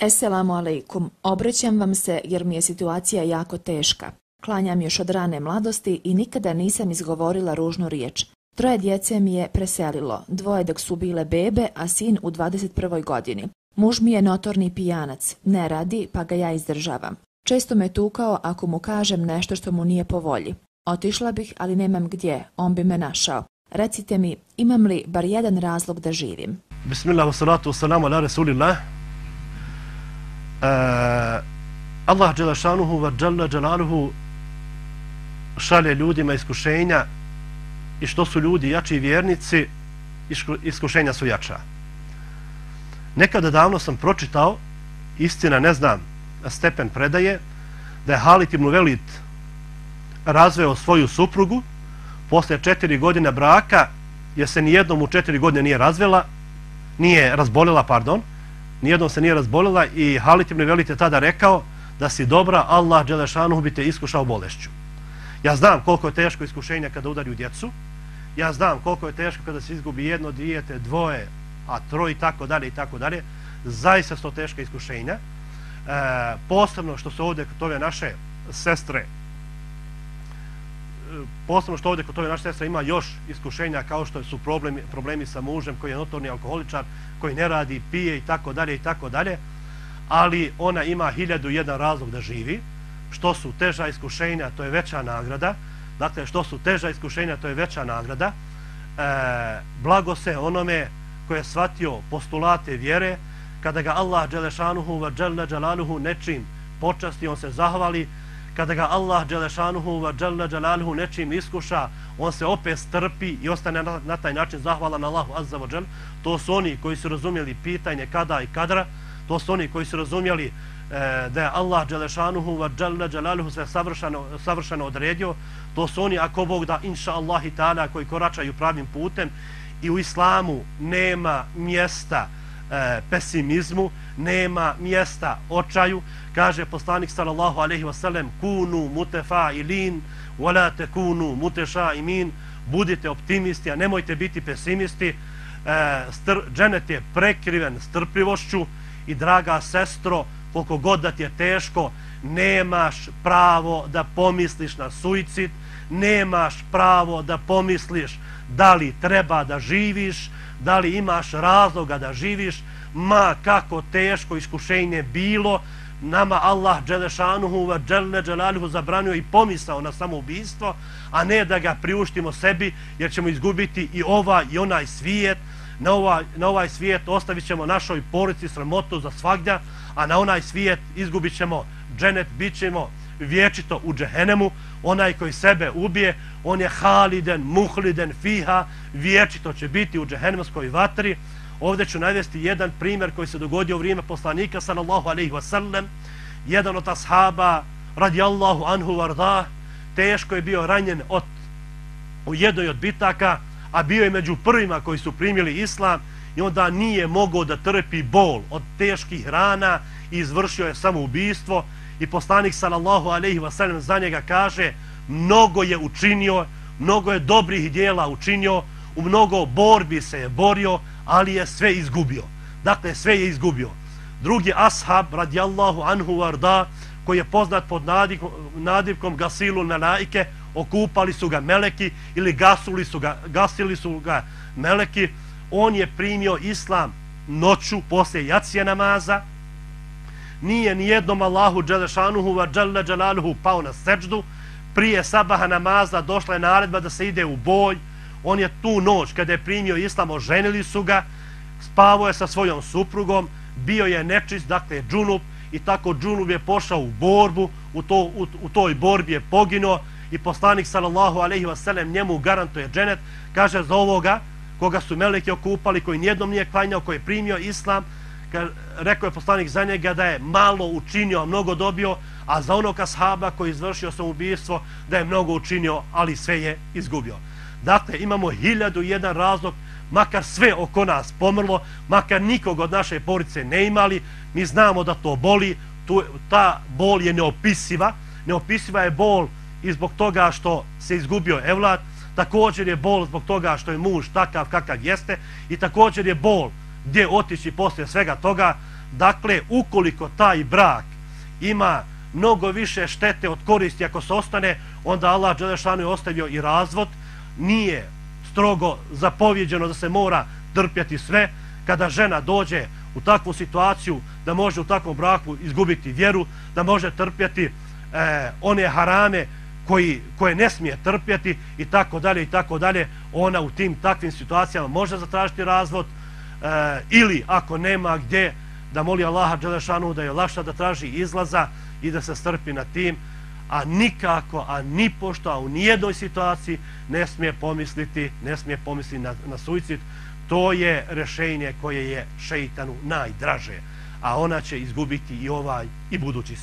Esselamu alaikum, obraćam vam se jer mi je situacija jako teška. Klanjam još od rane mladosti i nikada nisam izgovorila ružnu riječ. Troje djece mi je preselilo, dvoje dok su bile bebe, a sin u 21. godini. Muž mi je notorni pijanac, ne radi pa ga ja izdržavam. Često me tukao ako mu kažem nešto što mu nije po volji. Otišla bih, ali nemam gdje, on bi me našao. Recite mi, imam li bar jedan razlog da živim? Bismillah, wassalatu salatu, ala rasulillah. Uh, Allah Đelešanuhu va Đalla Đelaluhu šalje ljudima iskušenja i što su ljudi jači vjernici, iskušenja su jača. Nekada davno sam pročitao, istina ne znam, stepen predaje, da je Halit ibn Velid razveo svoju suprugu posle četiri godine braka, jer se nijednom u četiri godine nije razvela, nije razbolila, pardon, nijednom se nije razbolila i Halit ibn Velid je tada rekao da si dobra, Allah Đelešanuhu bi te iskušao bolešću. Ja znam koliko je teško iskušenja kada udari u djecu, ja znam koliko je teško kada se izgubi jedno dijete, dvoje, a troj i tako dalje i tako dalje. Zaista su to teška iskušenja. E, posebno što su ovdje kod ove naše sestre posebno što ovdje kod ove naše sestre ima još iskušenja kao što su problemi, problemi sa mužem koji je notorni alkoholičar, koji ne radi, pije i tako dalje i tako dalje. Ali ona ima hiljadu jedan razlog da živi. Što su teža iskušenja, to je veća nagrada. Dakle, što su teža iskušenja, to je veća nagrada. E, blago se onome koje je shvatio postulate vjere, kada ga Allah Đelešanuhu va Đele Đelaluhu nečim počasti, on se zahvali, kada ga Allah Đelešanuhu va Đelna Đelaluhu nečim iskuša, on se opet strpi i ostane na, na taj način zahvalan Allahu Azza wa Đel. To su oni koji su razumjeli pitanje kada i kadra, to su oni koji su razumjeli e, da je Allah Đelešanuhu va Đelna Đelaluhu sve savršeno, savršeno odredio, to su oni ako Bog da inša Allah i ta'ala koji koračaju pravim putem. I u islamu nema mjesta e, pesimizmu, nema mjesta očaju. Kaže poslanik sallallahu alejhi ve sellem kunu mutafa'ilin wala takunu mutasha'imin. Budite optimisti, a nemojte biti pesimisti. E, str, dženet je prekriven strpljivošću i draga sestro, koliko god da ti je teško, nemaš pravo da pomisliš na suicid, nemaš pravo da pomisliš da li treba da živiš, da li imaš razloga da živiš, ma kako teško iskušenje bilo, nama Allah Đelešanuhu va Đelne Đelaluhu zabranio i pomisao na samoubistvo, a ne da ga priuštimo sebi, jer ćemo izgubiti i ova i onaj svijet, na ovaj, na ovaj svijet ostavit ćemo našoj porici sramotu za svagdja, a na onaj svijet izgubit ćemo dženet, bit ćemo vječito u džehenemu, onaj koji sebe ubije, on je haliden, muhliden, fiha, vječito će biti u džehenemskoj vatri. Ovdje ću navesti jedan primjer koji se dogodio u vrijeme poslanika, sallallahu alaihi wasallam, jedan od ashaba, radijallahu anhu varda, teško je bio ranjen od, u jednoj od bitaka, a bio je među prvima koji su primili islam i onda nije mogao da trpi bol od teških rana i izvršio je samoubistvo i poslanik sallallahu alejhi ve sellem za njega kaže mnogo je učinio, mnogo je dobrih dijela učinio, u mnogo borbi se je borio, ali je sve izgubio. Dakle, sve je izgubio. Drugi ashab, radijallahu anhu varda, koji je poznat pod nadivkom, nadivkom Gasilu Melaike, okupali su ga meleki ili gasuli su ga, gasili su ga meleki, on je primio islam noću poslije jacije namaza, nije ni jednom Allahu Đelešanuhu va Đele Đelaluhu pao na seđdu, prije sabaha namaza došla je naredba da se ide u boj, on je tu noć kada je primio islam, oženili su ga, spavo je sa svojom suprugom, bio je nečist, dakle džunup, i tako džunup je pošao u borbu, u, to, u, u toj borbi je poginuo. I poslanik sallallahu alaihi sellem njemu garantuje dženet, kaže za ovoga koga su meleki okupali, koji nijednom nije klanjao, koji je primio islam, rekao je poslanik za njega da je malo učinio, a mnogo dobio, a za onog ashaba koji je izvršio samoubistvo da je mnogo učinio, ali sve je izgubio. Dakle, imamo hiljadu jedan razlog, makar sve oko nas pomrlo, makar nikog od naše porice ne imali, mi znamo da to boli, tu, ta bol je neopisiva, neopisiva je bol i zbog toga što se izgubio Evlad, također je bol zbog toga što je muž takav kakav jeste i također je bol gdje otići poslije svega toga. Dakle, ukoliko taj brak ima mnogo više štete od koristi ako se ostane, onda Allah Đelešanu je ostavio i razvod. Nije strogo zapovjeđeno da se mora trpjeti sve. Kada žena dođe u takvu situaciju da može u takvom braku izgubiti vjeru, da može trpjeti e, one harame koji, koje ne smije trpjeti i tako dalje i tako dalje, ona u tim takvim situacijama može zatražiti razvod e, ili ako nema gdje da moli Allaha Đelešanu da je lakša da traži izlaza i da se strpi na tim, a nikako, a ni pošto, a u nijednoj situaciji ne smije pomisliti, ne smije pomisliti na, na suicid. To je rešenje koje je šeitanu najdraže, a ona će izgubiti i ovaj i budući